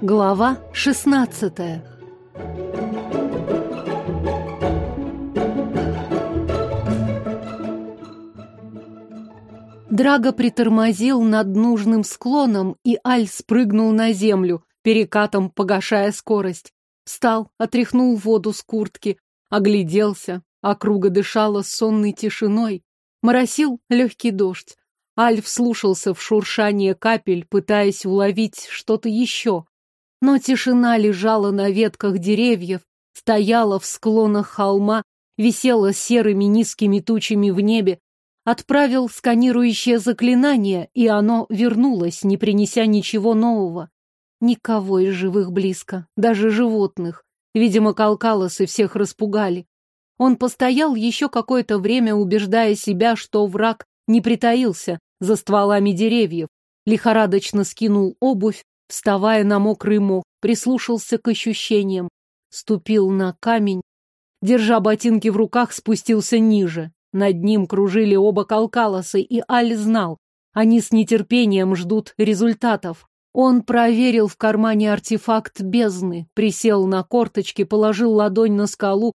Глава шестнадцатая Драго притормозил над нужным склоном, и Аль спрыгнул на землю, перекатом погашая скорость. Встал, отряхнул воду с куртки, огляделся. Округа дышала сонной тишиной. Моросил легкий дождь. Аль вслушался в шуршание капель, пытаясь уловить что-то еще. Но тишина лежала на ветках деревьев, стояла в склонах холма, висела серыми низкими тучами в небе. Отправил сканирующее заклинание, и оно вернулось, не принеся ничего нового. Никого из живых близко, даже животных. Видимо, калкалосы всех распугали. Он постоял еще какое-то время, убеждая себя, что враг не притаился за стволами деревьев. Лихорадочно скинул обувь, вставая на мокрый мох, прислушался к ощущениям. Ступил на камень. Держа ботинки в руках, спустился ниже. Над ним кружили оба калкалосы, и Аль знал, они с нетерпением ждут результатов. Он проверил в кармане артефакт бездны, присел на корточки, положил ладонь на скалу,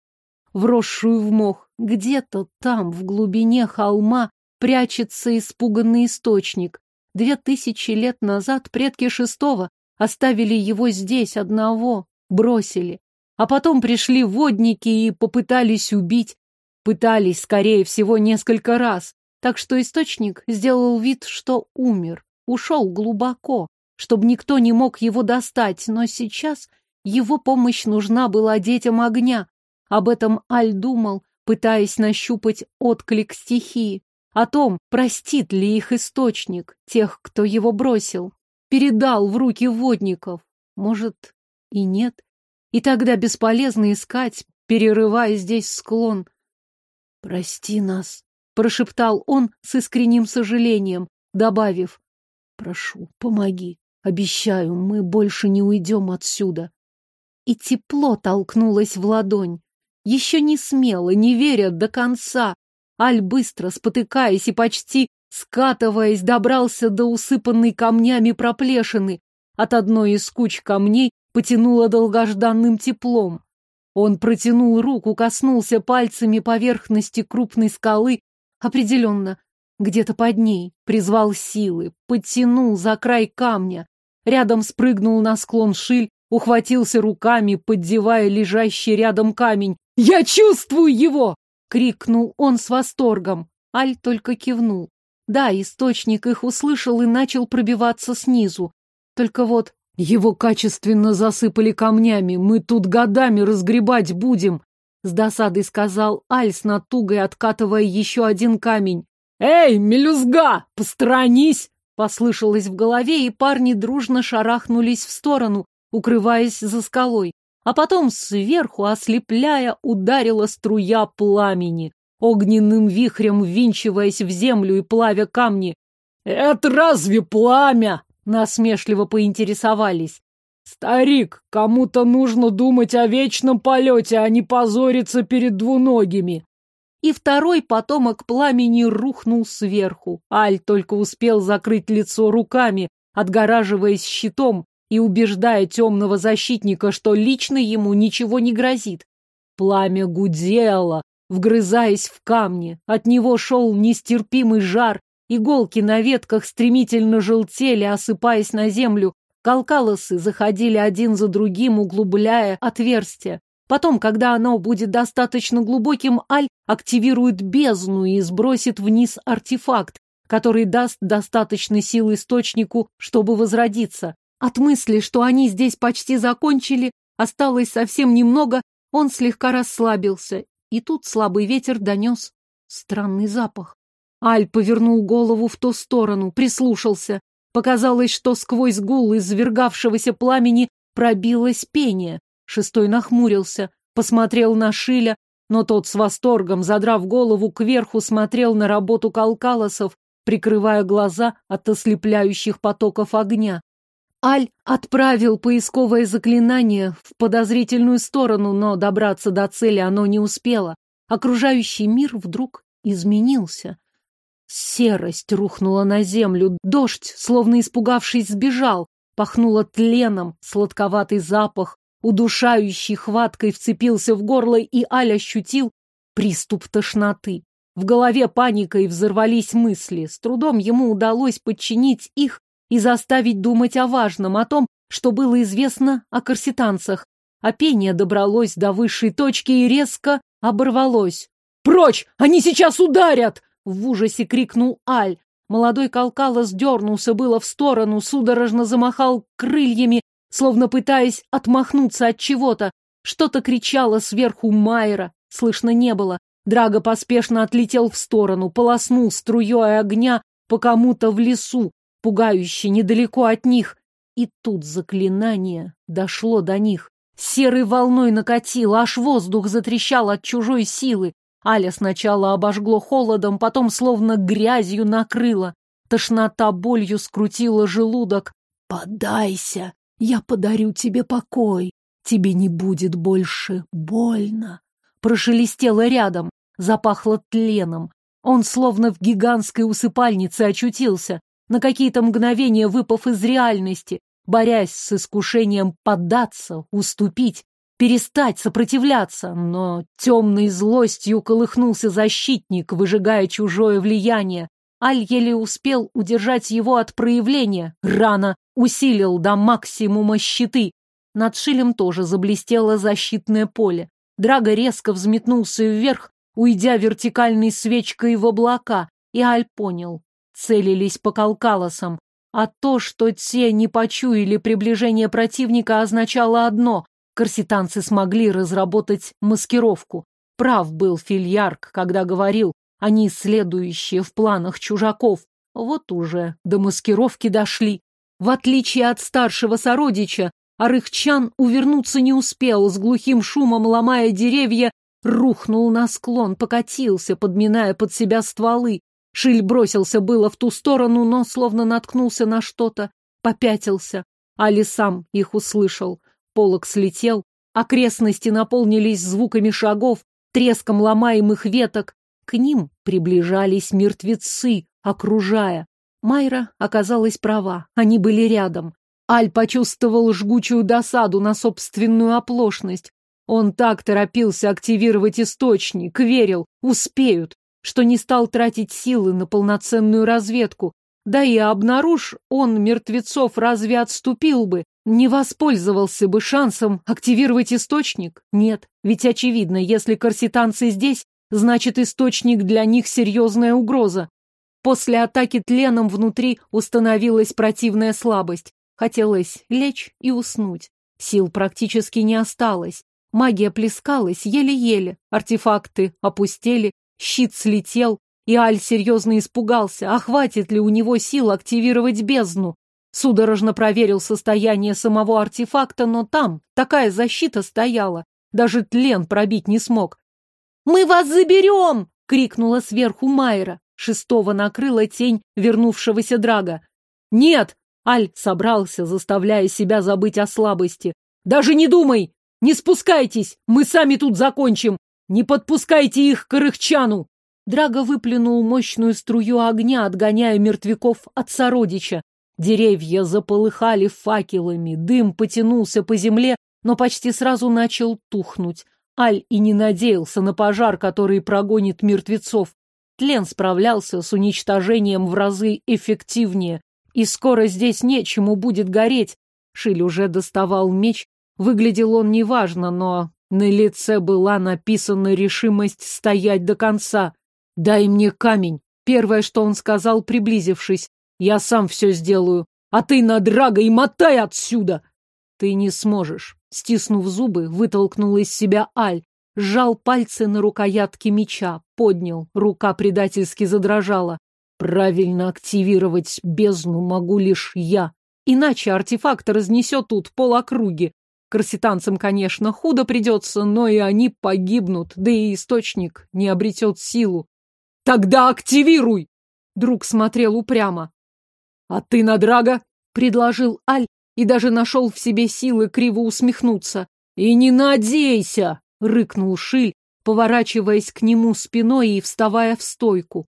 вросшую в мох. Где-то там, в глубине холма, прячется испуганный источник. Две тысячи лет назад предки шестого оставили его здесь одного, бросили. А потом пришли водники и попытались убить. Пытались, скорее всего, несколько раз. Так что источник сделал вид, что умер, ушел глубоко чтобы никто не мог его достать, но сейчас его помощь нужна была детям огня. Об этом Аль думал, пытаясь нащупать отклик стихии, о том, простит ли их источник, тех, кто его бросил, передал в руки водников. Может, и нет. И тогда бесполезно искать, перерывая здесь склон. «Прости нас», — прошептал он с искренним сожалением, добавив, «Прошу, помоги». Обещаю, мы больше не уйдем отсюда. И тепло толкнулось в ладонь. Еще не смело, не веря до конца. Аль быстро, спотыкаясь и почти скатываясь, добрался до усыпанной камнями проплешины. От одной из куч камней потянуло долгожданным теплом. Он протянул руку, коснулся пальцами поверхности крупной скалы. Определенно, где-то под ней, призвал силы, подтянул за край камня. Рядом спрыгнул на склон шиль, ухватился руками, поддевая лежащий рядом камень. «Я чувствую его!» — крикнул он с восторгом. Аль только кивнул. Да, источник их услышал и начал пробиваться снизу. Только вот его качественно засыпали камнями, мы тут годами разгребать будем, с досадой сказал Аль с натугой, откатывая еще один камень. Эй, мелюзга, посторонись! Послышалось в голове, и парни дружно шарахнулись в сторону, укрываясь за скалой. А потом сверху, ослепляя, ударила струя пламени, огненным вихрем ввинчиваясь в землю и плавя камни. «Это разве пламя?» — насмешливо поинтересовались. «Старик, кому-то нужно думать о вечном полете, а не позориться перед двуногими» и второй потомок пламени рухнул сверху. Аль только успел закрыть лицо руками, отгораживаясь щитом и убеждая темного защитника, что лично ему ничего не грозит. Пламя гудело, вгрызаясь в камни. От него шел нестерпимый жар, иголки на ветках стремительно желтели, осыпаясь на землю. Калкалосы заходили один за другим, углубляя отверстия. Потом, когда оно будет достаточно глубоким, Аль активирует бездну и сбросит вниз артефакт, который даст достаточной силы источнику, чтобы возродиться. От мысли, что они здесь почти закончили, осталось совсем немного, он слегка расслабился. И тут слабый ветер донес странный запах. Аль повернул голову в ту сторону, прислушался. Показалось, что сквозь гул извергавшегося пламени пробилось пение. Шестой нахмурился, посмотрел на Шиля, но тот с восторгом, задрав голову кверху, смотрел на работу калкалосов, прикрывая глаза от ослепляющих потоков огня. Аль отправил поисковое заклинание в подозрительную сторону, но добраться до цели оно не успело. Окружающий мир вдруг изменился. Серость рухнула на землю, дождь, словно испугавшись, сбежал, пахнуло тленом, сладковатый запах, удушающий хваткой вцепился в горло, и Аль ощутил приступ тошноты. В голове паникой взорвались мысли. С трудом ему удалось подчинить их и заставить думать о важном, о том, что было известно о корситанцах. А пение добралось до высшей точки и резко оборвалось. «Прочь! Они сейчас ударят!» В ужасе крикнул Аль. Молодой Калкала сдернулся было в сторону, судорожно замахал крыльями, словно пытаясь отмахнуться от чего-то. Что-то кричало сверху Майера, слышно не было. Драго поспешно отлетел в сторону, полоснул струей огня по кому-то в лесу, пугающе недалеко от них. И тут заклинание дошло до них. Серой волной накатило, аж воздух затрещал от чужой силы. Аля сначала обожгло холодом, потом словно грязью накрыло. Тошнота болью скрутила желудок. «Подайся, я подарю тебе покой. Тебе не будет больше больно». Прошелестело рядом, запахло тленом. Он словно в гигантской усыпальнице очутился, на какие-то мгновения выпав из реальности, борясь с искушением поддаться, уступить, перестать сопротивляться, но темной злостью колыхнулся защитник, выжигая чужое влияние. Аль еле успел удержать его от проявления. Рано усилил до максимума щиты. Над Шилем тоже заблестело защитное поле. Драго резко взметнулся вверх, уйдя вертикальной свечкой в облака, и Аль понял. Целились по калкалосам. А то, что те не почуяли приближение противника, означало одно Корситанцы смогли разработать маскировку. Прав был Фильярк, когда говорил, они следующие в планах чужаков. Вот уже до маскировки дошли. В отличие от старшего сородича, Арыхчан увернуться не успел, с глухим шумом ломая деревья, рухнул на склон, покатился, подминая под себя стволы. Шиль бросился было в ту сторону, но словно наткнулся на что-то, попятился. Али сам их услышал полог слетел, окрестности наполнились звуками шагов, треском ломаемых веток. К ним приближались мертвецы, окружая. Майра оказалась права, они были рядом. Аль почувствовал жгучую досаду на собственную оплошность. Он так торопился активировать источник, верил, успеют, что не стал тратить силы на полноценную разведку. Да и обнаружь он мертвецов, разве отступил бы? Не воспользовался бы шансом активировать источник? Нет, ведь очевидно, если корситанцы здесь, значит источник для них серьезная угроза. После атаки тленом внутри установилась противная слабость. Хотелось лечь и уснуть. Сил практически не осталось. Магия плескалась еле-еле, артефакты опустели, щит слетел, и Аль серьезно испугался, а хватит ли у него сил активировать бездну. Судорожно проверил состояние самого артефакта, но там такая защита стояла. Даже тлен пробить не смог. «Мы вас заберем!» — крикнула сверху Майра. Шестого накрыла тень вернувшегося Драга. «Нет!» — Аль собрался, заставляя себя забыть о слабости. «Даже не думай! Не спускайтесь! Мы сами тут закончим! Не подпускайте их к Ирыхчану!» Драго выплюнул мощную струю огня, отгоняя мертвяков от сородича. Деревья заполыхали факелами, дым потянулся по земле, но почти сразу начал тухнуть. Аль и не надеялся на пожар, который прогонит мертвецов. Тлен справлялся с уничтожением в разы эффективнее, и скоро здесь нечему будет гореть. Шиль уже доставал меч, выглядел он неважно, но на лице была написана решимость стоять до конца. «Дай мне камень», — первое, что он сказал, приблизившись. Я сам все сделаю. А ты на драга и мотай отсюда!» «Ты не сможешь!» Стиснув зубы, вытолкнул из себя Аль, сжал пальцы на рукоятке меча, поднял, рука предательски задрожала. «Правильно активировать бездну могу лишь я, иначе артефакт разнесет тут пол округи. Корситанцам, конечно, худо придется, но и они погибнут, да и источник не обретет силу. «Тогда активируй!» Друг смотрел упрямо. «А ты на Драга?» — предложил Аль и даже нашел в себе силы криво усмехнуться. «И не надейся!» — рыкнул Шиль, поворачиваясь к нему спиной и вставая в стойку.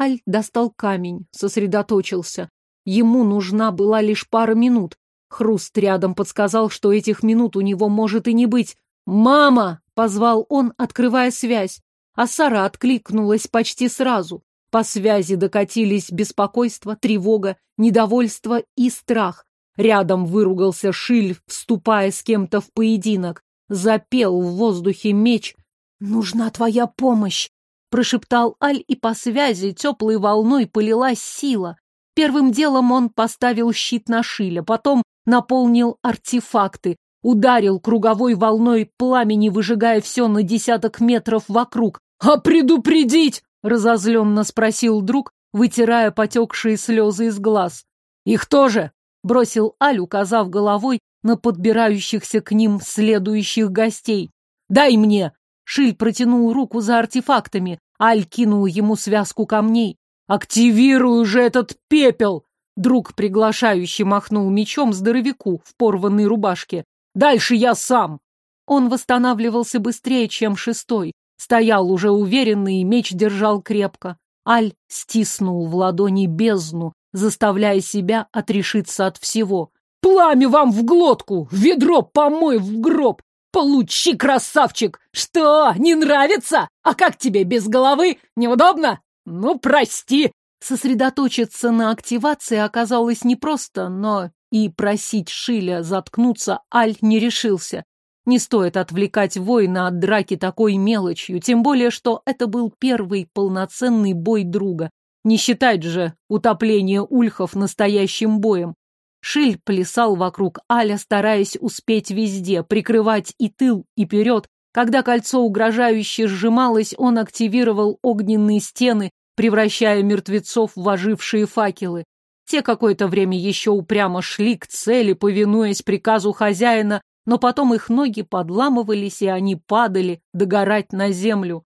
Аль достал камень, сосредоточился. Ему нужна была лишь пара минут. Хруст рядом подсказал, что этих минут у него может и не быть. «Мама!» — позвал он, открывая связь. А Сара откликнулась почти сразу. По связи докатились беспокойство, тревога, недовольство и страх. Рядом выругался Шиль, вступая с кем-то в поединок. Запел в воздухе меч. «Нужна твоя помощь!» Прошептал Аль, и по связи теплой волной полилась сила. Первым делом он поставил щит на Шиля, потом наполнил артефакты, ударил круговой волной пламени, выжигая все на десяток метров вокруг. «А предупредить!» — разозленно спросил друг, вытирая потекшие слезы из глаз. «Их тоже!» — бросил Аль, указав головой на подбирающихся к ним следующих гостей. «Дай мне!» Шиль протянул руку за артефактами. Аль кинул ему связку камней. «Активируй же этот пепел!» Друг приглашающий махнул мечом здоровяку в порванной рубашке. «Дальше я сам!» Он восстанавливался быстрее, чем шестой. Стоял уже уверенный, и меч держал крепко. Аль стиснул в ладони бездну, заставляя себя отрешиться от всего. «Пламя вам в глотку! Ведро помой в гроб! Получи, красавчик! Что, не нравится? А как тебе без головы? Неудобно? Ну, прости!» Сосредоточиться на активации оказалось непросто, но и просить Шиля заткнуться Аль не решился. Не стоит отвлекать воина от драки такой мелочью, тем более, что это был первый полноценный бой друга. Не считать же утопление ульхов настоящим боем. Шиль плясал вокруг Аля, стараясь успеть везде, прикрывать и тыл, и вперед. Когда кольцо угрожающе сжималось, он активировал огненные стены, превращая мертвецов в ожившие факелы. Те какое-то время еще упрямо шли к цели, повинуясь приказу хозяина, но потом их ноги подламывались, и они падали догорать на землю.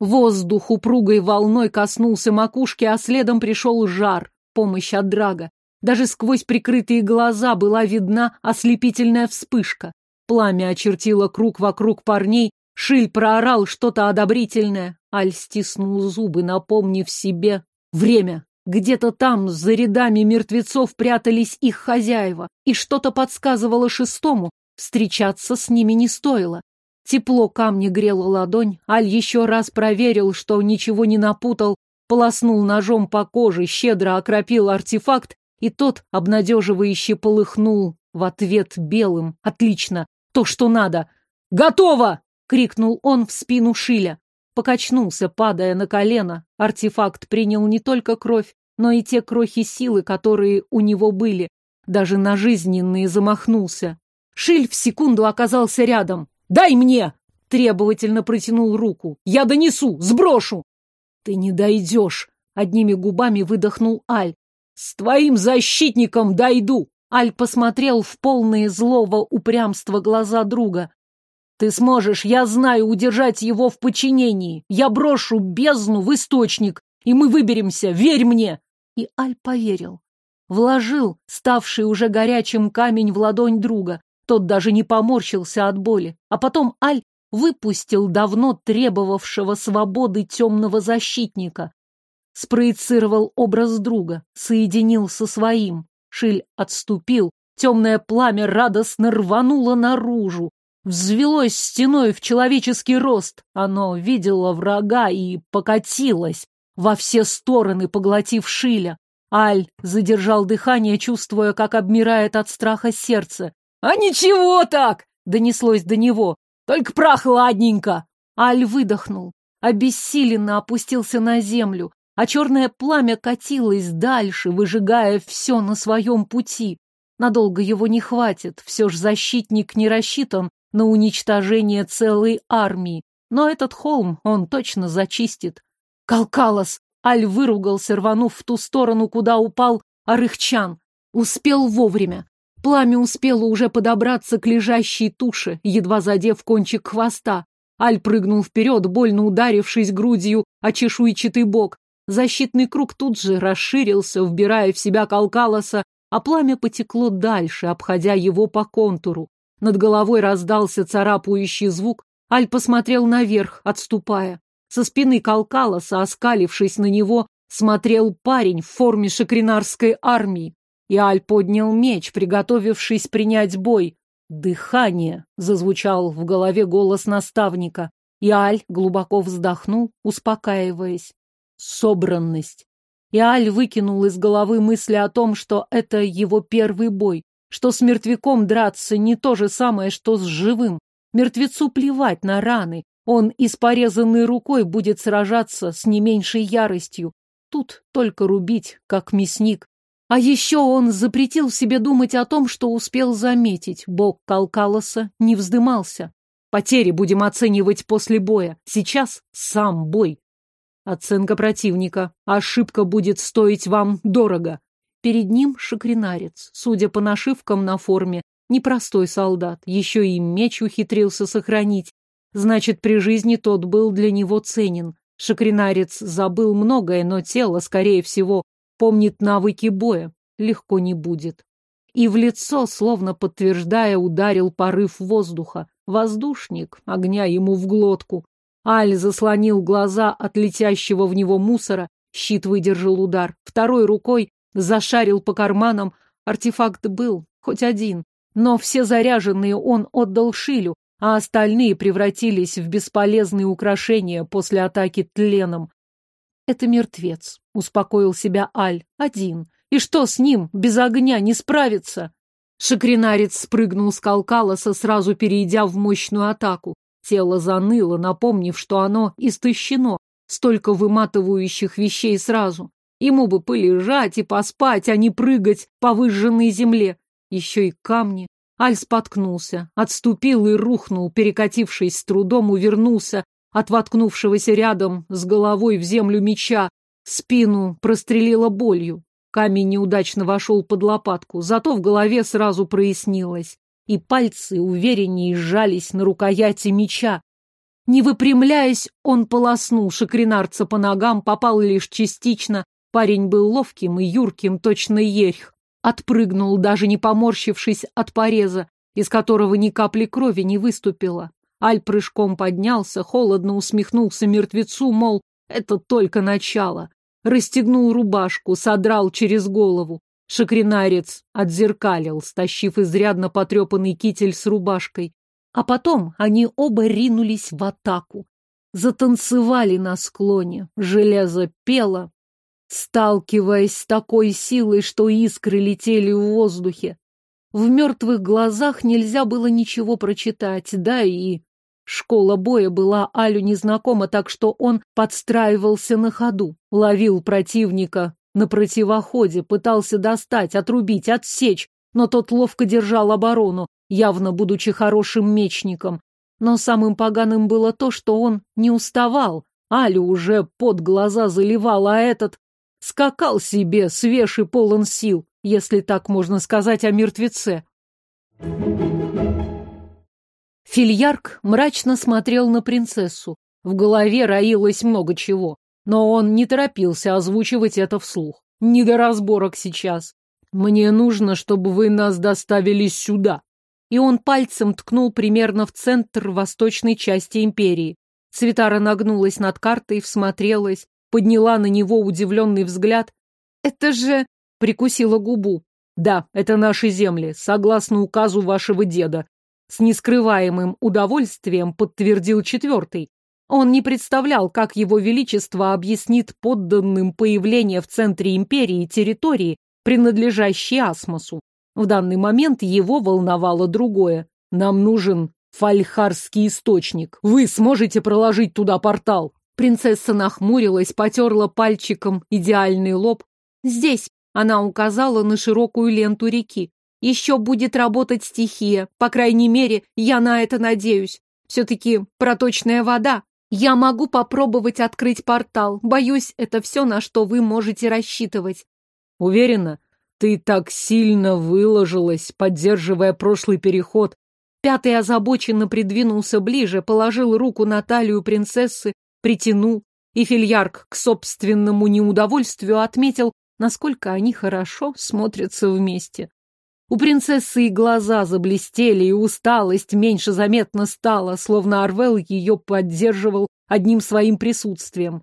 Воздух упругой волной коснулся макушки, а следом пришел жар, помощь от драга. Даже сквозь прикрытые глаза была видна ослепительная вспышка. Пламя очертило круг вокруг парней, Шиль проорал что-то одобрительное. Аль стиснул зубы, напомнив себе время. Где-то там, за рядами мертвецов, прятались их хозяева, и что-то подсказывало шестому, встречаться с ними не стоило. Тепло камня грело ладонь, Аль еще раз проверил, что ничего не напутал, полоснул ножом по коже, щедро окропил артефакт и тот обнадеживающе полыхнул в ответ белым. Отлично, то, что надо. «Готово!» — крикнул он в спину Шиля. Покачнулся, падая на колено. Артефакт принял не только кровь, но и те крохи силы, которые у него были. Даже на жизненные замахнулся. Шиль в секунду оказался рядом. «Дай мне!» — требовательно протянул руку. «Я донесу! Сброшу!» «Ты не дойдешь!» — одними губами выдохнул Аль. «С твоим защитником дойду!» Аль посмотрел в полные злого упрямства глаза друга. «Ты сможешь, я знаю, удержать его в подчинении. Я брошу бездну в источник, и мы выберемся, верь мне!» И Аль поверил. Вложил ставший уже горячим камень в ладонь друга. Тот даже не поморщился от боли. А потом Аль выпустил давно требовавшего свободы темного защитника спроецировал образ друга, соединил со своим. Шиль отступил, темное пламя радостно рвануло наружу, взвелось стеной в человеческий рост. Оно видело врага и покатилось во все стороны, поглотив Шиля. Аль задержал дыхание, чувствуя, как обмирает от страха сердце. «А ничего так!» — донеслось до него. «Только прохладненько!» Аль выдохнул, обессиленно опустился на землю, а черное пламя катилось дальше, выжигая все на своем пути. Надолго его не хватит, все ж защитник не рассчитан на уничтожение целой армии. Но этот холм он точно зачистит. Калкалос! Аль выругался, рванув в ту сторону, куда упал Арыхчан. Успел вовремя. Пламя успело уже подобраться к лежащей туше, едва задев кончик хвоста. Аль прыгнул вперед, больно ударившись грудью о чешуйчатый бок, Защитный круг тут же расширился, вбирая в себя Калкалоса, а пламя потекло дальше, обходя его по контуру. Над головой раздался царапающий звук. Аль посмотрел наверх, отступая. Со спины Калкалоса, оскалившись на него, смотрел парень в форме шакринарской армии. И Аль поднял меч, приготовившись принять бой. «Дыхание!» — зазвучал в голове голос наставника. И Аль глубоко вздохнул, успокаиваясь. «Собранность!» И Аль выкинул из головы мысли о том, что это его первый бой, что с мертвяком драться не то же самое, что с живым. Мертвецу плевать на раны, он и порезанной рукой будет сражаться с не меньшей яростью. Тут только рубить, как мясник. А еще он запретил себе думать о том, что успел заметить. Бог Калкалоса не вздымался. Потери будем оценивать после боя. Сейчас сам бой. Оценка противника. Ошибка будет стоить вам дорого. Перед ним шакринарец. Судя по нашивкам на форме, непростой солдат. Еще и меч ухитрился сохранить. Значит, при жизни тот был для него ценен. Шакринарец забыл многое, но тело, скорее всего, помнит навыки боя. Легко не будет. И в лицо, словно подтверждая, ударил порыв воздуха. Воздушник, огня ему в глотку. Аль заслонил глаза от летящего в него мусора, щит выдержал удар. Второй рукой зашарил по карманам. Артефакт был, хоть один. Но все заряженные он отдал Шилю, а остальные превратились в бесполезные украшения после атаки тленом. «Это мертвец», — успокоил себя Аль, — «один. И что с ним, без огня, не справиться?» Шакринарец спрыгнул с Калкалоса, сразу перейдя в мощную атаку. Тело заныло, напомнив, что оно истощено, столько выматывающих вещей сразу. Ему бы полежать и поспать, а не прыгать по выжженной земле. Еще и камни, Аль споткнулся, отступил и рухнул, перекатившись с трудом, увернулся от воткнувшегося рядом с головой в землю меча. Спину прострелило болью. Камень неудачно вошел под лопатку, зато в голове сразу прояснилось, и пальцы увереннее сжались на рукояти меча. Не выпрямляясь, он полоснул шакринарца по ногам, попал лишь частично. Парень был ловким и юрким, точно ерх. Отпрыгнул, даже не поморщившись от пореза, из которого ни капли крови не выступило. Аль прыжком поднялся, холодно усмехнулся мертвецу, мол, это только начало. Расстегнул рубашку, содрал через голову. Шакринарец отзеркалил, стащив изрядно потрепанный китель с рубашкой. А потом они оба ринулись в атаку. Затанцевали на склоне. Железо пело, сталкиваясь с такой силой, что искры летели в воздухе. В мертвых глазах нельзя было ничего прочитать, да и... Школа боя была Алю незнакома, так что он подстраивался на ходу, ловил противника на противоходе, пытался достать, отрубить, отсечь, но тот ловко держал оборону, явно будучи хорошим мечником. Но самым поганым было то, что он не уставал. Алю уже под глаза заливал, а этот Скакал себе, свеж и полон сил, если так можно сказать о мертвеце. Фильярк мрачно смотрел на принцессу. В голове роилось много чего, но он не торопился озвучивать это вслух. Не до разборок сейчас. «Мне нужно, чтобы вы нас доставили сюда». И он пальцем ткнул примерно в центр восточной части империи. Цветара нагнулась над картой, всмотрелась, подняла на него удивленный взгляд. «Это же...» — прикусила губу. «Да, это наши земли, согласно указу вашего деда». С нескрываемым удовольствием подтвердил четвертый. Он не представлял, как его величество объяснит подданным появление в центре империи территории, принадлежащей Асмосу. В данный момент его волновало другое. Нам нужен фальхарский источник. Вы сможете проложить туда портал? Принцесса нахмурилась, потерла пальчиком идеальный лоб. «Здесь!» — она указала на широкую ленту реки. «Еще будет работать стихия. По крайней мере, я на это надеюсь. Все-таки проточная вода. Я могу попробовать открыть портал. Боюсь, это все, на что вы можете рассчитывать». «Уверена? Ты так сильно выложилась, поддерживая прошлый переход». Пятый озабоченно придвинулся ближе, положил руку на талию принцессы притянул, и Фильярк к собственному неудовольствию отметил, насколько они хорошо смотрятся вместе. У принцессы и глаза заблестели, и усталость меньше заметно стала, словно Арвел ее поддерживал одним своим присутствием.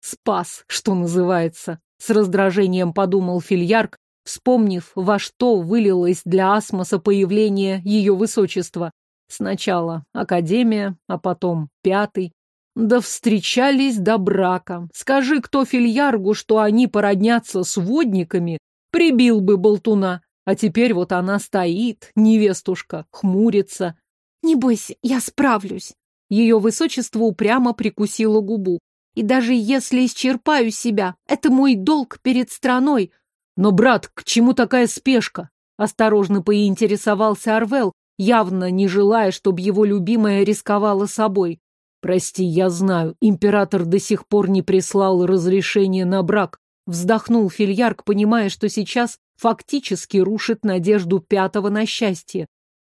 Спас, что называется. С раздражением подумал Фильярк, вспомнив, во что вылилось для Асмоса появление ее высочества. Сначала Академия, а потом Пятый. Да встречались до брака. Скажи кто Фильяргу, что они породнятся с водниками, прибил бы болтуна. А теперь вот она стоит, невестушка, хмурится. Не бойся, я справлюсь. Ее высочество упрямо прикусило губу. И даже если исчерпаю себя, это мой долг перед страной. Но, брат, к чему такая спешка? Осторожно поинтересовался Арвел, явно не желая, чтобы его любимая рисковала собой. Прости, я знаю, император до сих пор не прислал разрешение на брак. Вздохнул Фильярк, понимая, что сейчас фактически рушит надежду пятого на счастье.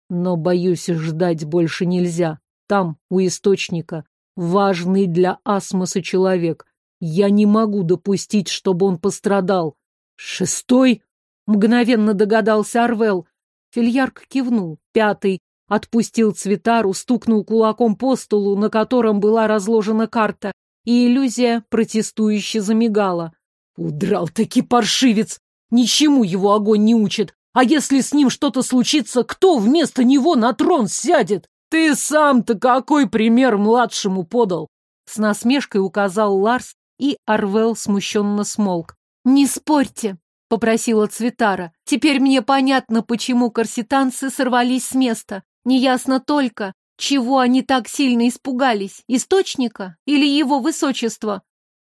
Но, боюсь, ждать больше нельзя. Там, у источника, важный для Асмоса человек. Я не могу допустить, чтобы он пострадал. Шестой? Мгновенно догадался Арвел. Фильярк кивнул. Пятый. Отпустил Цветару, стукнул кулаком по столу, на котором была разложена карта, и иллюзия протестующе замигала. Удрал-таки паршивец! Ничему его огонь не учит. А если с ним что-то случится, кто вместо него на трон сядет? Ты сам-то какой пример младшему подал? С насмешкой указал Ларс, и Арвел смущенно смолк. «Не спорьте», — попросила Цветара. «Теперь мне понятно, почему корситанцы сорвались с места. Неясно только, чего они так сильно испугались, источника или его высочества?»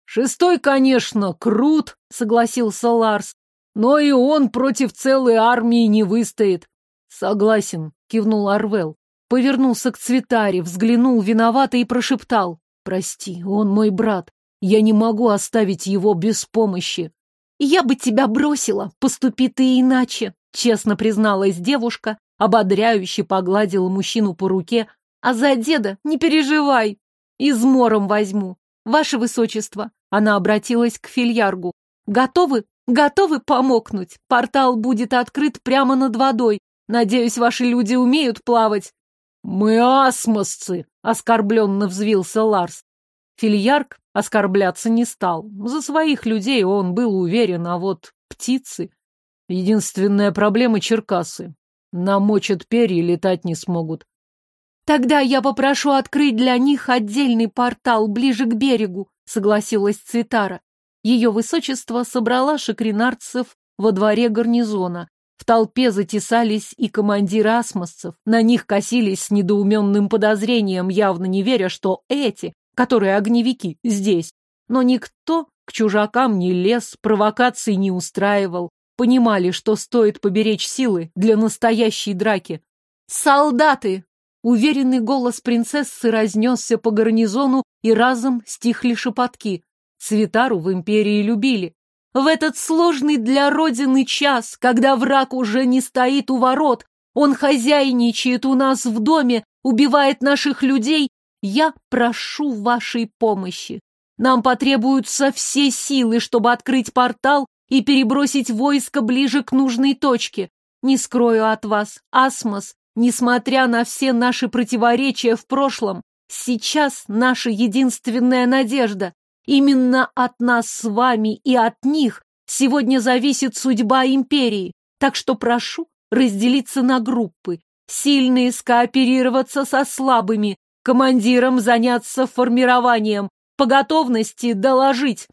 «Шестой, конечно, крут», — согласился Ларс. «Но и он против целой армии не выстоит». «Согласен», — кивнул Арвел. Повернулся к Цветаре, взглянул виновато и прошептал. «Прости, он мой брат. Я не могу оставить его без помощи». «Я бы тебя бросила, поступи ты иначе», — честно призналась девушка, ободряюще погладила мужчину по руке. «А за деда не переживай, измором возьму. Ваше высочество, она обратилась к Фильяргу. Готовы? Готовы помокнуть? Портал будет открыт прямо над водой. Надеюсь, ваши люди умеют плавать. Мы асмосцы, оскорбленно взвился Ларс. Фильярк оскорбляться не стал. За своих людей он был уверен, а вот птицы... Единственная проблема — Черкасы. Намочат перья, летать не смогут. Тогда я попрошу открыть для них отдельный портал ближе к берегу, согласилась Цветара. Ее высочество собрала шакринарцев во дворе гарнизона. В толпе затесались и командиры асмосцев. На них косились с недоуменным подозрением, явно не веря, что эти, которые огневики, здесь. Но никто к чужакам не лез, провокаций не устраивал. Понимали, что стоит поберечь силы для настоящей драки. «Солдаты!» Уверенный голос принцессы разнесся по гарнизону, и разом стихли шепотки. Цветару в империи любили. В этот сложный для Родины час, когда враг уже не стоит у ворот, он хозяйничает у нас в доме, убивает наших людей, я прошу вашей помощи. Нам потребуются все силы, чтобы открыть портал и перебросить войско ближе к нужной точке. Не скрою от вас, Асмос Несмотря на все наши противоречия в прошлом, сейчас наша единственная надежда. Именно от нас с вами и от них сегодня зависит судьба империи. Так что прошу разделиться на группы, сильные скооперироваться со слабыми, командирам заняться формированием, по готовности доложить.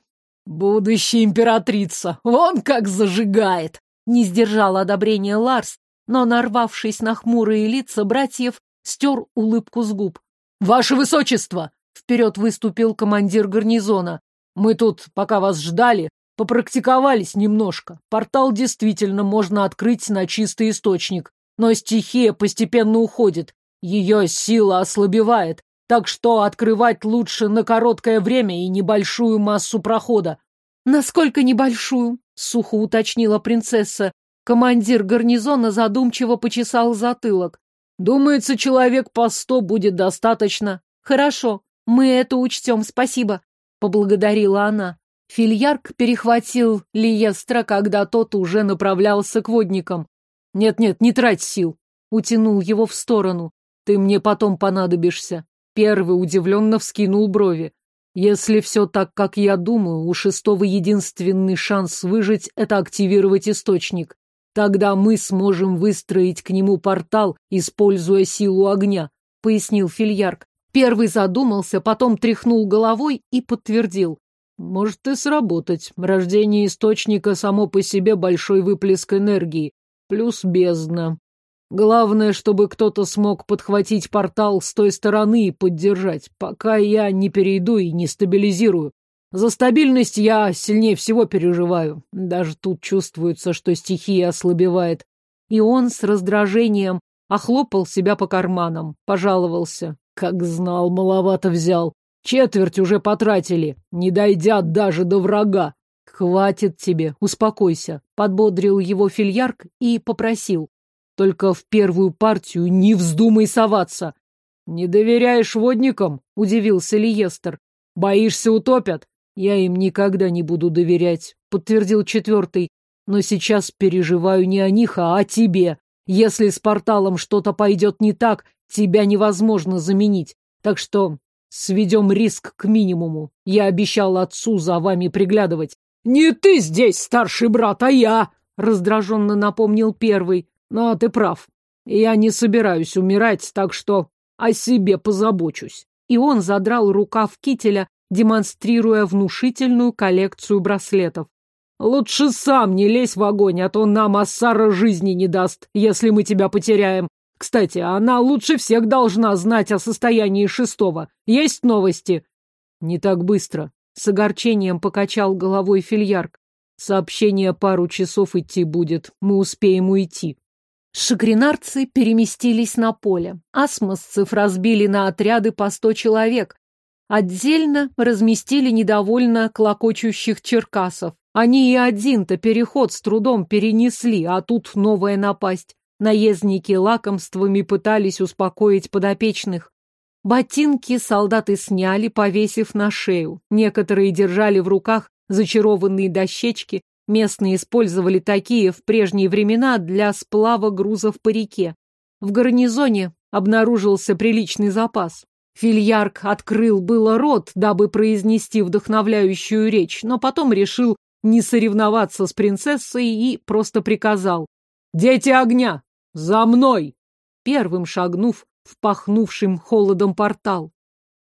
Будущая императрица, вон как зажигает! Не сдержал одобрения Ларс, но, нарвавшись на хмурые лица братьев, стер улыбку с губ. «Ваше высочество!» — вперед выступил командир гарнизона. «Мы тут, пока вас ждали, попрактиковались немножко. Портал действительно можно открыть на чистый источник, но стихия постепенно уходит, ее сила ослабевает, так что открывать лучше на короткое время и небольшую массу прохода». «Насколько небольшую?» — сухо уточнила принцесса, Командир гарнизона задумчиво почесал затылок. «Думается, человек по сто будет достаточно». «Хорошо, мы это учтем, спасибо», — поблагодарила она. Фильярк перехватил Лиестра, когда тот уже направлялся к водникам. «Нет-нет, не трать сил», — утянул его в сторону. «Ты мне потом понадобишься». Первый удивленно вскинул брови. Если все так, как я думаю, у шестого единственный шанс выжить — это активировать источник. Тогда мы сможем выстроить к нему портал, используя силу огня, — пояснил Фильярк. Первый задумался, потом тряхнул головой и подтвердил. Может и сработать. Рождение источника само по себе большой выплеск энергии. Плюс бездна. Главное, чтобы кто-то смог подхватить портал с той стороны и поддержать, пока я не перейду и не стабилизирую. За стабильность я сильнее всего переживаю. Даже тут чувствуется, что стихия ослабевает. И он с раздражением охлопал себя по карманам, пожаловался. Как знал, маловато взял. Четверть уже потратили, не дойдя даже до врага. Хватит тебе, успокойся, подбодрил его фильярк и попросил. Только в первую партию не вздумай соваться. Не доверяешь водникам? Удивился Лиестер. Боишься утопят? Я им никогда не буду доверять, подтвердил четвертый. Но сейчас переживаю не о них, а о тебе. Если с порталом что-то пойдет не так, тебя невозможно заменить. Так что сведем риск к минимуму. Я обещал отцу за вами приглядывать. Не ты здесь, старший брат, а я, раздраженно напомнил первый. Но ты прав. Я не собираюсь умирать, так что о себе позабочусь. И он задрал рукав кителя, демонстрируя внушительную коллекцию браслетов. «Лучше сам не лезь в огонь, а то нам Ассара жизни не даст, если мы тебя потеряем. Кстати, она лучше всех должна знать о состоянии шестого. Есть новости?» «Не так быстро», — с огорчением покачал головой Фильярк. «Сообщение пару часов идти будет. Мы успеем уйти». Шагринарцы переместились на поле. Асмосцев разбили на отряды по сто человек, Отдельно разместили недовольно клокочущих черкасов. Они и один-то переход с трудом перенесли, а тут новая напасть. Наездники лакомствами пытались успокоить подопечных. Ботинки солдаты сняли, повесив на шею. Некоторые держали в руках зачарованные дощечки, местные использовали такие в прежние времена для сплава грузов по реке. В гарнизоне обнаружился приличный запас. Фильярк открыл было рот, дабы произнести вдохновляющую речь, но потом решил не соревноваться с принцессой и просто приказал. «Дети огня! За мной!» Первым шагнув в пахнувшим холодом портал.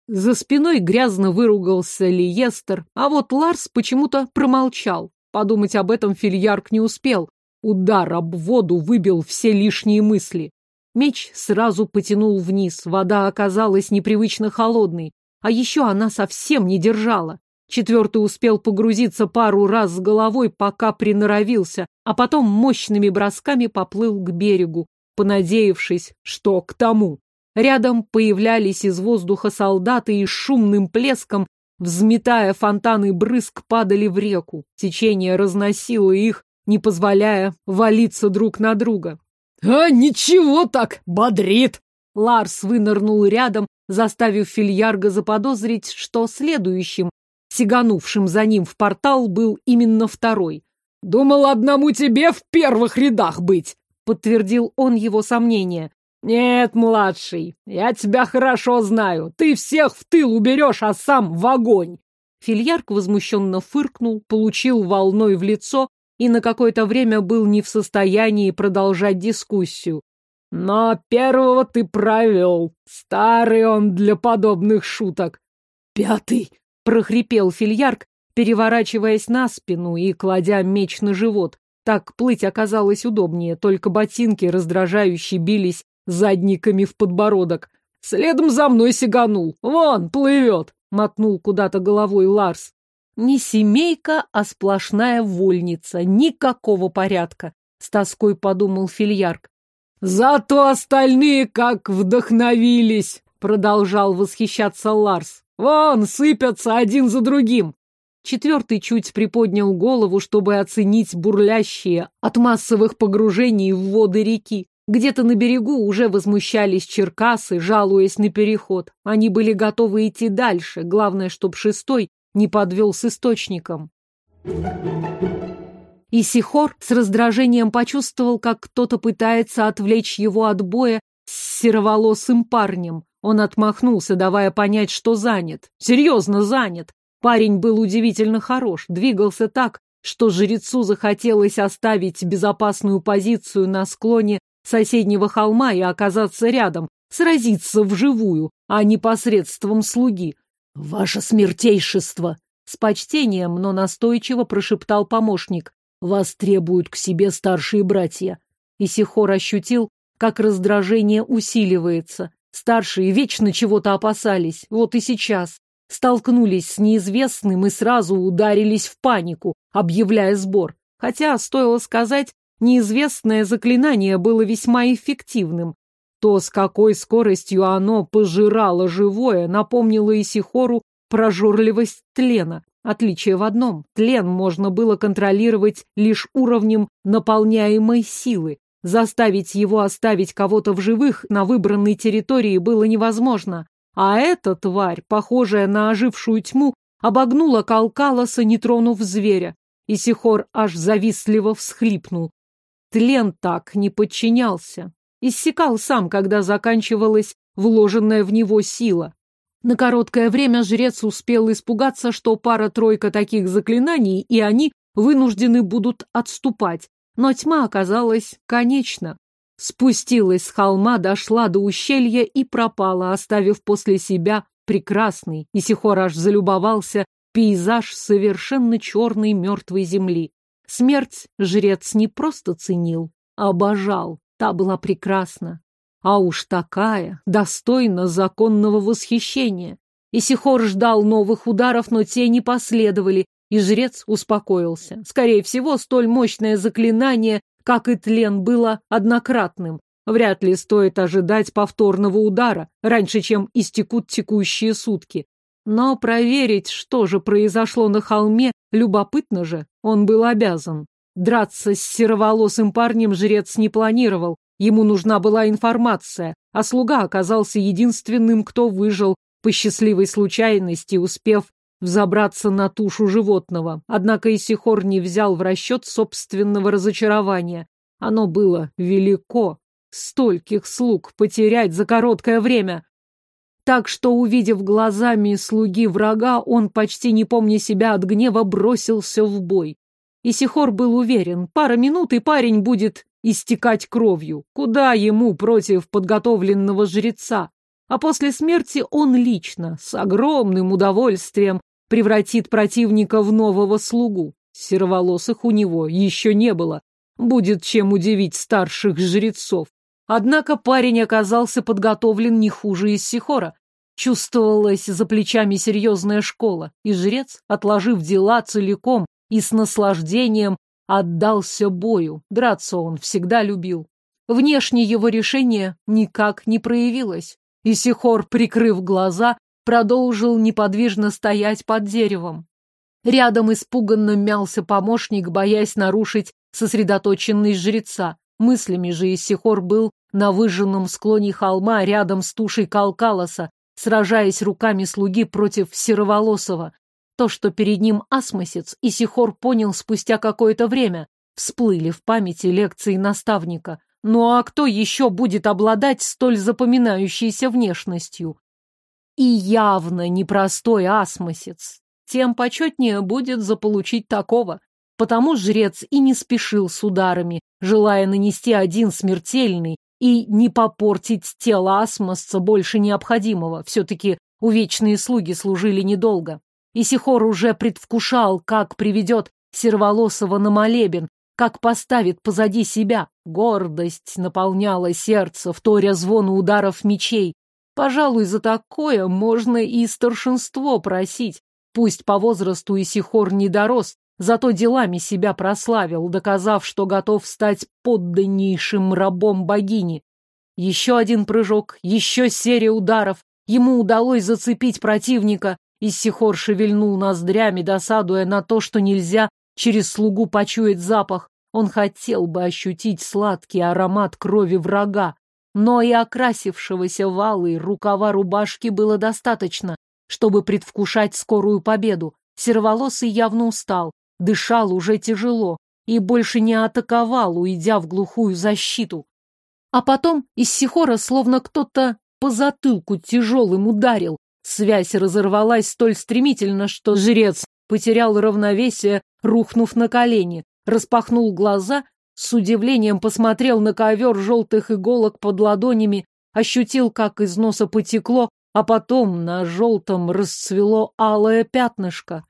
За спиной грязно выругался Лиестер, а вот Ларс почему-то промолчал. Подумать об этом Фильярк не успел. Удар об воду выбил все лишние мысли. Меч сразу потянул вниз, вода оказалась непривычно холодной, а еще она совсем не держала. Четвертый успел погрузиться пару раз с головой, пока приноровился, а потом мощными бросками поплыл к берегу, понадеявшись, что к тому. Рядом появлялись из воздуха солдаты и шумным плеском, взметая фонтаны брызг, падали в реку. Течение разносило их, не позволяя валиться друг на друга. «А ничего так, бодрит!» Ларс вынырнул рядом, заставив Фильярга заподозрить, что следующим, сиганувшим за ним в портал, был именно второй. «Думал одному тебе в первых рядах быть!» — подтвердил он его сомнения. «Нет, младший, я тебя хорошо знаю. Ты всех в тыл уберешь, а сам в огонь!» Фильярк возмущенно фыркнул, получил волной в лицо и на какое-то время был не в состоянии продолжать дискуссию. Но первого ты провел. Старый он для подобных шуток. Пятый, прохрипел фильярк, переворачиваясь на спину и кладя меч на живот. Так плыть оказалось удобнее, только ботинки раздражающе бились задниками в подбородок. Следом за мной сиганул. Вон, плывет, мотнул куда-то головой Ларс. Не семейка, а сплошная вольница. Никакого порядка, с тоской подумал Фильярк. Зато остальные как вдохновились, продолжал восхищаться Ларс. Вон, сыпятся один за другим. Четвертый чуть приподнял голову, чтобы оценить бурлящие от массовых погружений в воды реки. Где-то на берегу уже возмущались черкасы, жалуясь на переход. Они были готовы идти дальше, главное, чтоб шестой не подвел с источником. И Сихор с раздражением почувствовал, как кто-то пытается отвлечь его от боя с сероволосым парнем. Он отмахнулся, давая понять, что занят. Серьезно занят. Парень был удивительно хорош, двигался так, что жрецу захотелось оставить безопасную позицию на склоне соседнего холма и оказаться рядом, сразиться вживую, а не посредством слуги. «Ваше смертейшество!» С почтением, но настойчиво прошептал помощник. «Вас требуют к себе старшие братья». Исихор ощутил, как раздражение усиливается. Старшие вечно чего-то опасались, вот и сейчас. Столкнулись с неизвестным и сразу ударились в панику, объявляя сбор. Хотя, стоило сказать, неизвестное заклинание было весьма эффективным. То, с какой скоростью оно пожирало живое, напомнило Исихору прожорливость тлена. Отличие в одном. Тлен можно было контролировать лишь уровнем наполняемой силы. Заставить его оставить кого-то в живых на выбранной территории было невозможно. А эта тварь, похожая на ожившую тьму, обогнула Калкалоса, не тронув зверя. И Сихор аж завистливо всхлипнул. Тлен так не подчинялся. Иссякал сам, когда заканчивалась вложенная в него сила. На короткое время жрец успел испугаться, что пара-тройка таких заклинаний, и они вынуждены будут отступать. Но тьма оказалась конечна. Спустилась с холма, дошла до ущелья и пропала, оставив после себя прекрасный, и Сихор аж залюбовался, пейзаж совершенно черной мертвой земли. Смерть жрец не просто ценил, а обожал. Та была прекрасна. А уж такая, достойна законного восхищения. Исихор ждал новых ударов, но те не последовали, и жрец успокоился. Скорее всего, столь мощное заклинание, как и тлен, было однократным. Вряд ли стоит ожидать повторного удара, раньше, чем истекут текущие сутки. Но проверить, что же произошло на холме, любопытно же, он был обязан. Драться с сероволосым парнем жрец не планировал, ему нужна была информация, а слуга оказался единственным, кто выжил по счастливой случайности, успев взобраться на тушу животного. Однако Исихор не взял в расчет собственного разочарования. Оно было велико. Стольких слуг потерять за короткое время. Так что, увидев глазами слуги врага, он, почти не помня себя от гнева, бросился в бой. Исихор был уверен, пара минут, и парень будет истекать кровью. Куда ему против подготовленного жреца? А после смерти он лично, с огромным удовольствием, превратит противника в нового слугу. Сероволосых у него еще не было. Будет чем удивить старших жрецов. Однако парень оказался подготовлен не хуже из Сихора. Чувствовалась за плечами серьезная школа, и жрец, отложив дела целиком и с наслаждением, отдался бою. Драться он всегда любил. Внешне его решение никак не проявилось. Исихор, прикрыв глаза, продолжил неподвижно стоять под деревом. Рядом испуганно мялся помощник, боясь нарушить сосредоточенность жреца. Мыслями же Исихор был на выжженном склоне холма рядом с тушей Калкалоса, сражаясь руками слуги против Сероволосова. То, что перед ним асмосец, Исихор понял спустя какое-то время. Всплыли в памяти лекции наставника. Ну а кто еще будет обладать столь запоминающейся внешностью? И явно непростой асмосец. Тем почетнее будет заполучить такого. Потому жрец и не спешил с ударами, желая нанести один смертельный и не попортить тело асмосца больше необходимого. Все-таки увечные слуги служили недолго. Исихор уже предвкушал, как приведет Серволосова на молебен, как поставит позади себя. Гордость наполняла сердце, вторя звону ударов мечей. Пожалуй, за такое можно и старшинство просить. Пусть по возрасту Исихор не дорос, зато делами себя прославил, доказав, что готов стать подданнейшим рабом богини. Еще один прыжок, еще серия ударов. Ему удалось зацепить противника. Исихор шевельнул ноздрями, досадуя на то, что нельзя через слугу почуять запах. Он хотел бы ощутить сладкий аромат крови врага. Но и окрасившегося валы рукава рубашки было достаточно, чтобы предвкушать скорую победу. Сероволосый явно устал, дышал уже тяжело и больше не атаковал, уйдя в глухую защиту. А потом из Сихора словно кто-то по затылку тяжелым ударил. Связь разорвалась столь стремительно, что жрец потерял равновесие, рухнув на колени, распахнул глаза, с удивлением посмотрел на ковер желтых иголок под ладонями, ощутил, как из носа потекло, а потом на желтом расцвело алое пятнышко.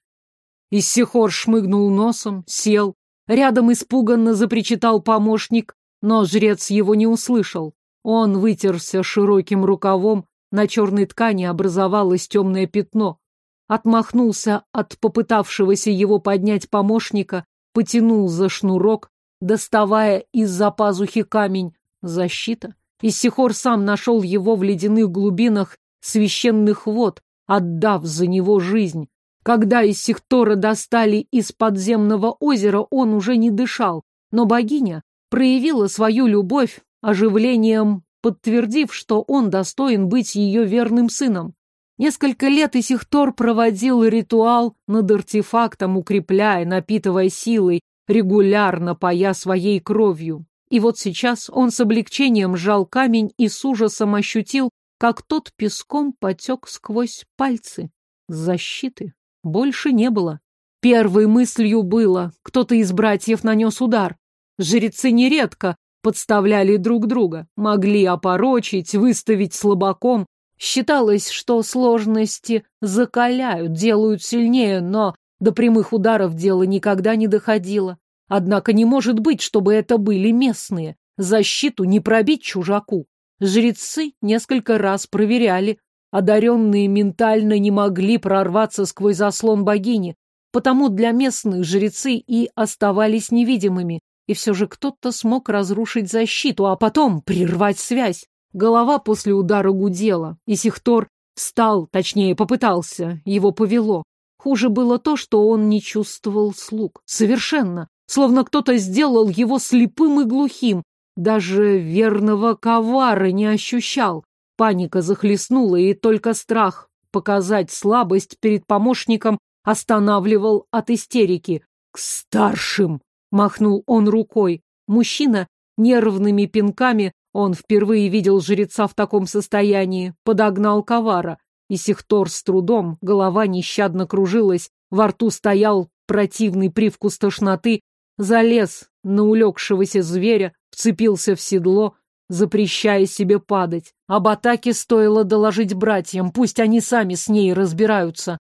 Иссихор шмыгнул носом, сел. Рядом испуганно запричитал помощник, но жрец его не услышал. Он вытерся широким рукавом, на черной ткани образовалось темное пятно. Отмахнулся от попытавшегося его поднять помощника, потянул за шнурок, доставая из-за пазухи камень. Защита. Иссихор сам нашел его в ледяных глубинах священных вод, отдав за него жизнь. Когда из Сихтора достали из подземного озера, он уже не дышал, но богиня проявила свою любовь оживлением, подтвердив, что он достоин быть ее верным сыном. Несколько лет Исихтор проводил ритуал над артефактом, укрепляя, напитывая силой, регулярно поя своей кровью. И вот сейчас он с облегчением сжал камень и с ужасом ощутил, как тот песком потек сквозь пальцы. Защиты больше не было. Первой мыслью было, кто-то из братьев нанес удар. Жрецы нередко подставляли друг друга, могли опорочить, выставить слабаком. Считалось, что сложности закаляют, делают сильнее, но до прямых ударов дело никогда не доходило. Однако не может быть, чтобы это были местные. Защиту не пробить чужаку. Жрецы несколько раз проверяли. Одаренные ментально не могли прорваться сквозь заслон богини, потому для местных жрецы и оставались невидимыми. И все же кто-то смог разрушить защиту, а потом прервать связь. Голова после удара гудела, и Сихтор встал, точнее, попытался, его повело. Хуже было то, что он не чувствовал слуг. Совершенно. Словно кто-то сделал его слепым и глухим, даже верного ковара не ощущал. Паника захлестнула, и только страх показать слабость перед помощником останавливал от истерики. «К старшим!» — махнул он рукой. Мужчина нервными пинками, он впервые видел жреца в таком состоянии, подогнал ковара. И Сихтор с трудом, голова нещадно кружилась, во рту стоял противный привкус тошноты, залез на улегшегося зверя, вцепился в седло, запрещая себе падать. Об атаке стоило доложить братьям, пусть они сами с ней разбираются.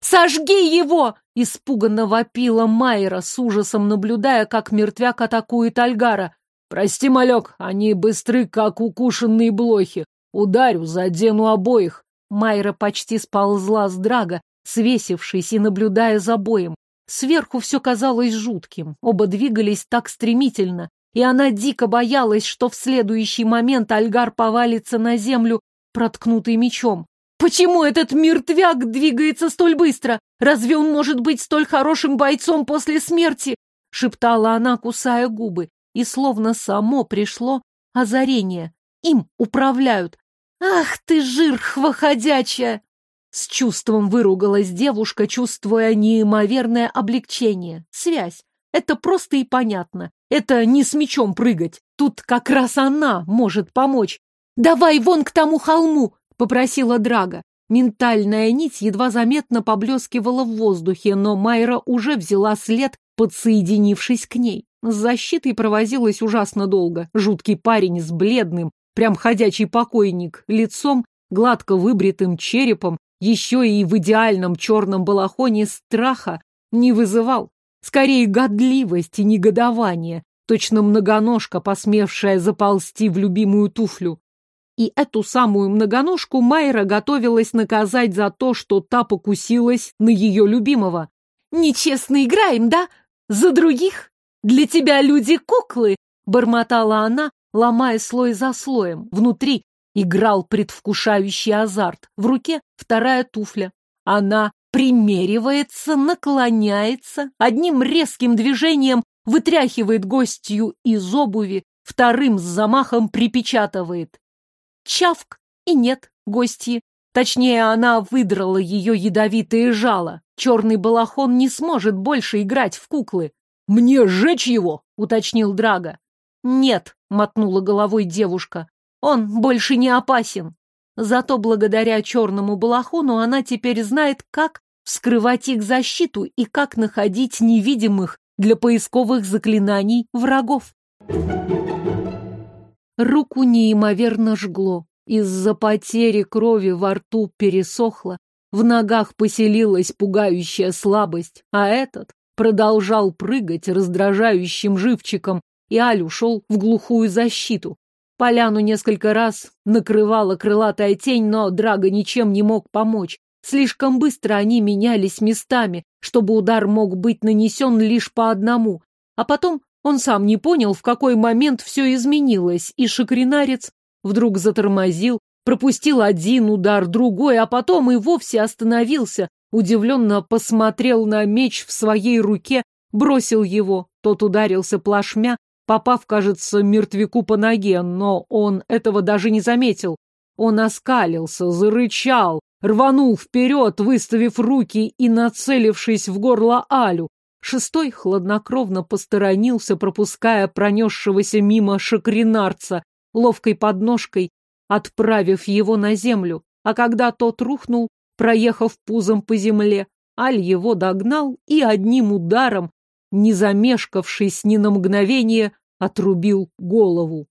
«Сожги его!» — испуганно вопила Майра, с ужасом наблюдая, как мертвяк атакует Альгара. «Прости, малек, они быстры, как укушенные блохи. Ударю, задену обоих». Майра почти сползла с драга, свесившись и наблюдая за боем. Сверху все казалось жутким, оба двигались так стремительно, и она дико боялась, что в следующий момент Альгар повалится на землю, проткнутый мечом. «Почему этот мертвяк двигается столь быстро? Разве он может быть столь хорошим бойцом после смерти?» — шептала она, кусая губы, и словно само пришло озарение. Им управляют. «Ах ты, жирхва ходячая!» С чувством выругалась девушка, чувствуя неимоверное облегчение. Связь. Это просто и понятно. Это не с мечом прыгать. Тут как раз она может помочь. «Давай вон к тому холму!» — попросила Драга. Ментальная нить едва заметно поблескивала в воздухе, но Майра уже взяла след, подсоединившись к ней. С защитой провозилась ужасно долго. Жуткий парень с бледным, прям ходячий покойник, лицом, гладко выбритым черепом, еще и в идеальном черном балахоне страха не вызывал. Скорее, годливость и негодование, точно многоножка, посмевшая заползти в любимую туфлю. И эту самую многоножку Майра готовилась наказать за то, что та покусилась на ее любимого. «Нечестно играем, да? За других? Для тебя люди куклы!» — бормотала она, ломая слой за слоем. Внутри играл предвкушающий азарт. В руке вторая туфля. Она примеривается, наклоняется, одним резким движением вытряхивает гостью из обуви, вторым с замахом припечатывает. Чавк, и нет гостьи. Точнее, она выдрала ее ядовитые жало. Черный балахон не сможет больше играть в куклы. «Мне сжечь его?» — уточнил Драга. «Нет», мотнула головой девушка. Он больше не опасен. Зато благодаря черному балахону она теперь знает, как вскрывать их защиту и как находить невидимых для поисковых заклинаний врагов. Руку неимоверно жгло. Из-за потери крови во рту пересохло, в ногах поселилась пугающая слабость, а этот продолжал прыгать раздражающим живчиком, и Аль ушел в глухую защиту. Поляну несколько раз накрывала крылатая тень, но Драго ничем не мог помочь. Слишком быстро они менялись местами, чтобы удар мог быть нанесен лишь по одному. А потом он сам не понял, в какой момент все изменилось, и шакринарец вдруг затормозил, пропустил один удар, другой, а потом и вовсе остановился, удивленно посмотрел на меч в своей руке, бросил его. Тот ударился плашмя, попав, кажется, мертвяку по ноге, но он этого даже не заметил. Он оскалился, зарычал, рванул вперед, выставив руки и нацелившись в горло Алю. Шестой хладнокровно посторонился, пропуская пронесшегося мимо шакринарца, ловкой подножкой отправив его на землю, а когда тот рухнул, проехав пузом по земле, Аль его догнал и одним ударом, не замешкавшись ни на мгновение, отрубил голову.